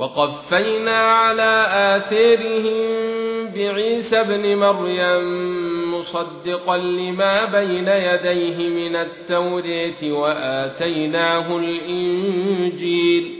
وقفينا على آثارهم بعيسى ابن مريم مصدقا لما بين يديه من التوراة وآتيناه الإنجيل.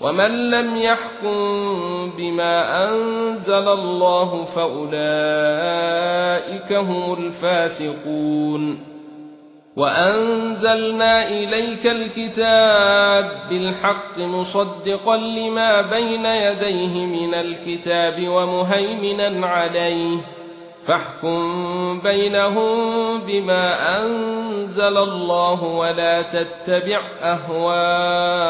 ومن لم يحكم بما أنزل الله فأولئك هم الفاسقون وأنزلنا إليك الكتاب بالحق مصدقا لما بين يديه من الكتاب ومهيمنا عليه فاحكم بينهم بما أنزل الله ولا تتبع أهواءهم